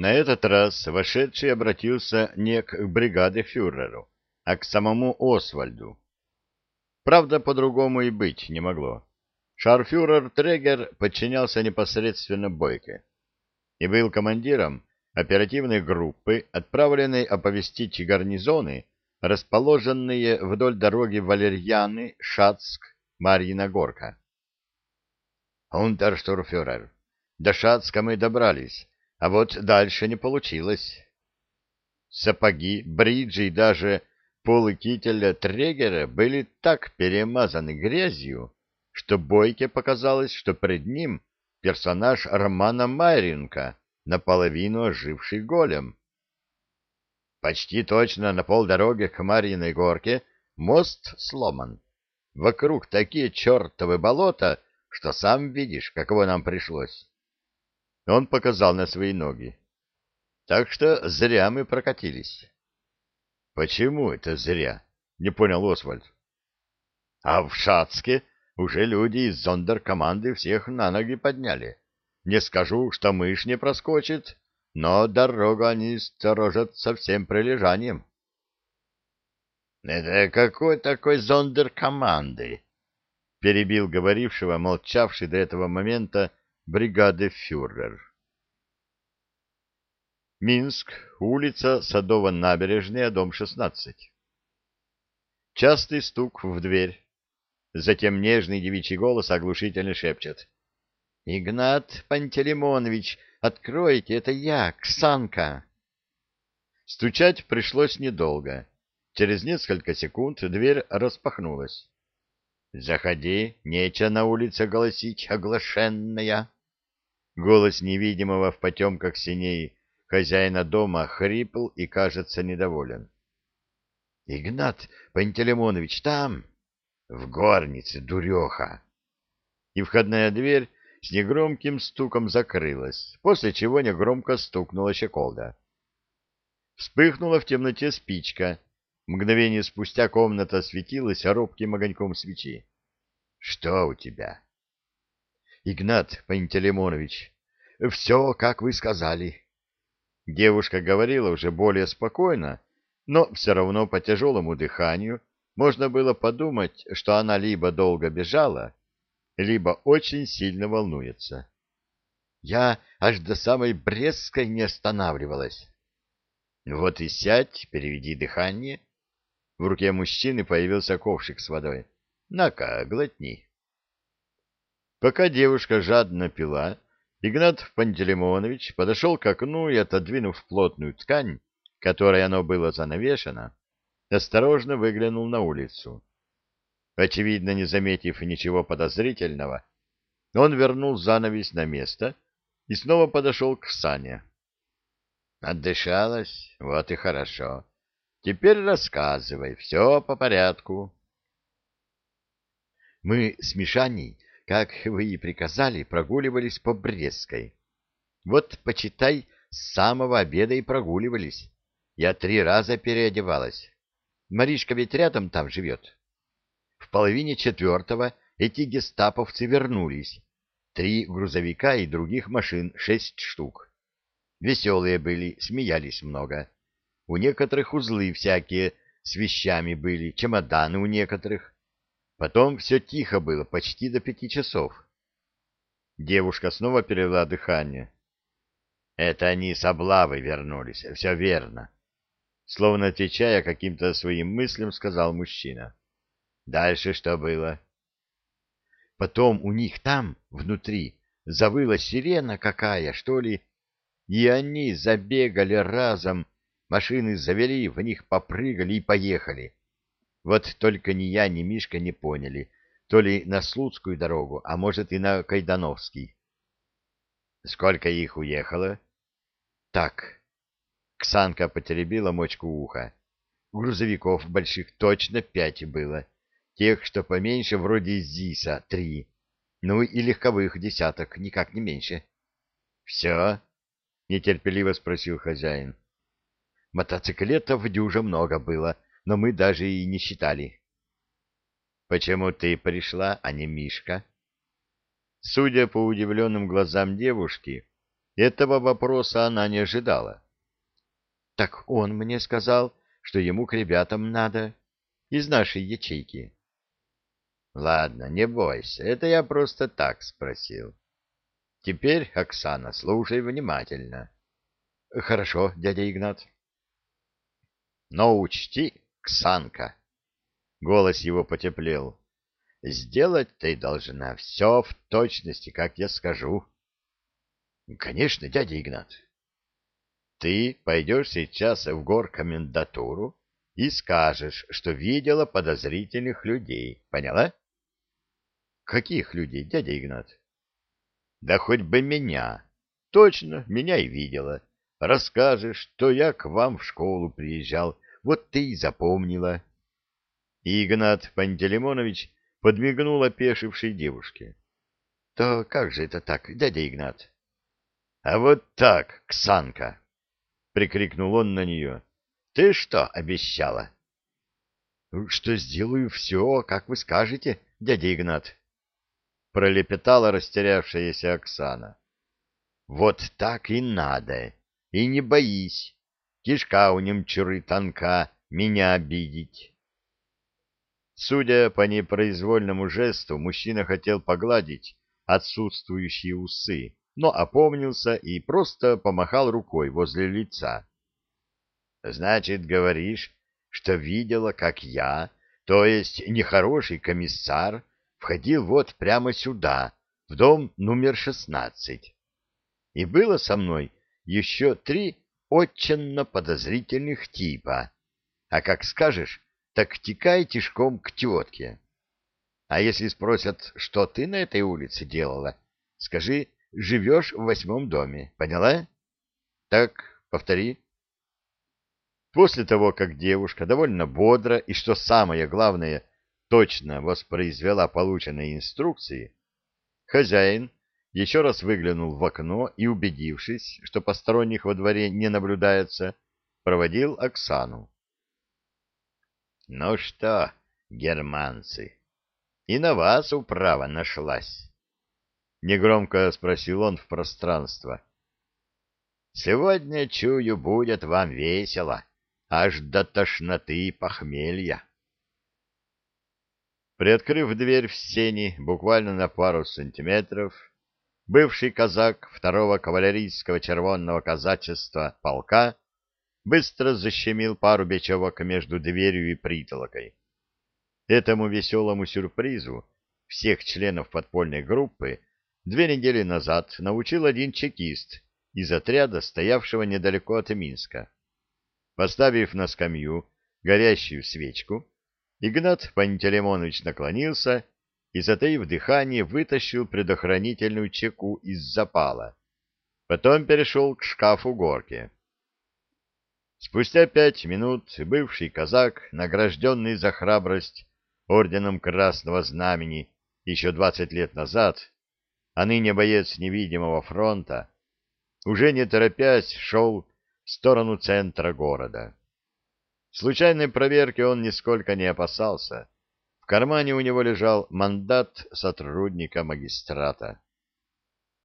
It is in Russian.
На этот раз вошедший обратился не к бригаде фюреру, а к самому Освальду. Правда, по-другому и быть не могло. Шарфюрер Трегер подчинялся непосредственно Бойке и был командиром оперативной группы, отправленной оповестить гарнизоны, расположенные вдоль дороги Валерьяны, Шацк, Марьина Горка. «Унтерштурфюрер, до Шацка мы добрались, а вот дальше не получилось». Сапоги, бриджи и даже полы кителя Трегера были так перемазаны грязью, что Бойке показалось, что перед ним персонаж романа Майренко, наполовину оживший голем. Почти точно на полдороге к Марьиной горке мост сломан. Вокруг такие чертовы болота, что сам видишь, каково нам пришлось. Он показал на свои ноги. Так что зря мы прокатились. — Почему это зря? — не понял Освальд. — А в Шацке уже люди из зондеркоманды всех на ноги подняли. Не скажу, что мышь не проскочит, но дорогу они сторожат со всем прилежанием. — Это какой такой зондеркоманды? — перебил говорившего, молчавший до этого момента бригады фюрер. Минск, улица Садово-Набережная, дом 16. Частый стук в дверь. Затем нежный девичий голос оглушительно шепчет. — Игнат Пантелеймонович, откройте, это я, Ксанка. Стучать пришлось недолго. Через несколько секунд дверь распахнулась. — Заходи, нече на улице голосить, оглашенная. Голос невидимого в потемках синей хозяина дома хрипл и, кажется, недоволен. — Игнат Пантелеймонович, там... В горнице, дуреха. И входная дверь с негромким стуком закрылась, после чего негромко стукнула щеколда. Вспыхнула в темноте спичка. Мгновение спустя комната осветилась робким огоньком свечи. — Что у тебя? — Игнат Пантелеймонович, все, как вы сказали. Девушка говорила уже более спокойно, но все равно по тяжелому дыханию можно было подумать, что она либо долго бежала, либо очень сильно волнуется. Я аж до самой Брестской не останавливалась. Вот и сядь, переведи дыхание. В руке мужчины появился ковшик с водой. На-ка, глотни. Пока девушка жадно пила, Игнат Пантелеймонович подошел к окну и, отодвинув плотную ткань, которой оно было занавешено, осторожно выглянул на улицу. Очевидно, не заметив ничего подозрительного, он вернул занавес на место и снова подошел к Сане. Отдышалась? Вот и хорошо. Теперь рассказывай, все по порядку. Мы с Мишаней, как вы и приказали, прогуливались по Брестской. Вот, почитай, с самого обеда и прогуливались. Я три раза переодевалась. Маришка ведь рядом там живет. В половине четвертого эти гестаповцы вернулись. Три грузовика и других машин, шесть штук. Веселые были, смеялись много. У некоторых узлы всякие с вещами были, чемоданы у некоторых. Потом все тихо было, почти до пяти часов. Девушка снова перевела дыхание. Это они с облавы вернулись, все верно. Словно отвечая каким-то своим мыслям, сказал мужчина. Дальше что было? Потом у них там, внутри, завыла сирена какая, что ли, и они забегали разом, машины завели, в них попрыгали и поехали. Вот только ни я, ни Мишка не поняли, то ли на Слуцкую дорогу, а может и на Кайдановский. Сколько их уехало? Так, Ксанка потеребила мочку уха. Грузовиков больших точно пять было. Тех, что поменьше, вроде ЗИСа, три. Ну и легковых десяток, никак не меньше. — Все? — нетерпеливо спросил хозяин. — Мотоциклетов дюжа много было, но мы даже и не считали. — Почему ты пришла, а не Мишка? Судя по удивленным глазам девушки, Этого вопроса она не ожидала. — Так он мне сказал, что ему к ребятам надо, из нашей ячейки. — Ладно, не бойся, это я просто так спросил. Теперь, Оксана, слушай внимательно. — Хорошо, дядя Игнат. — Но учти, Ксанка, — голос его потеплел, — сделать ты должна все в точности, как я скажу. — Конечно, дядя Игнат. — Ты пойдешь сейчас в горкомендатуру и скажешь, что видела подозрительных людей. Поняла? — Каких людей, дядя Игнат? — да хоть бы меня. Точно, меня и видела. Расскажешь, что я к вам в школу приезжал. Вот ты и запомнила. Игнат Пантелеймонович подмигнул опешившей девушке. — То как же это так, дядя Игнат? — А вот так, Ксанка! — прикрикнул он на нее. — Ты что обещала? — Что сделаю все, как вы скажете, дядя Игнат. — пролепетала растерявшаяся Оксана. — Вот так и надо. И не боись. Кишка у немчуры тонка, меня обидеть. Судя по непроизвольному жесту, мужчина хотел погладить отсутствующие усы, но опомнился и просто помахал рукой возле лица. — Значит, говоришь, что видела, как я, то есть нехороший комиссар, входил вот прямо сюда, в дом номер шестнадцать. И было со мной еще три очень подозрительных типа. А как скажешь, так текай тишком к тетке. А если спросят, что ты на этой улице делала, скажи, живешь в восьмом доме, поняла? Так, повтори. После того, как девушка довольно бодро и, что самое главное, точно воспроизвела полученные инструкции, хозяин еще раз выглянул в окно и, убедившись, что посторонних во дворе не наблюдается, проводил Оксану. — Ну что, германцы, и на вас управа нашлась? — негромко спросил он в пространство. — Сегодня, чую, будет вам весело, аж до тошноты и похмелья. Приоткрыв дверь в сени буквально на пару сантиметров, бывший казак второго кавалерийского червонного казачества полка быстро защемил пару бечевок между дверью и притолокой. Этому веселому сюрпризу всех членов подпольной группы две недели назад научил один чекист из отряда, стоявшего недалеко от Минска. Поставив на скамью горящую свечку, Игнат Пантелеймонович наклонился и, затаив дыхание, вытащил предохранительную чеку из запала. Потом перешел к шкафу горки. Спустя пять минут бывший казак, награжденный за храбрость орденом Красного Знамени еще двадцать лет назад, а ныне боец невидимого фронта, уже не торопясь шел в сторону центра города. Случайной проверки он нисколько не опасался. Кармане у него лежал мандат сотрудника магистрата.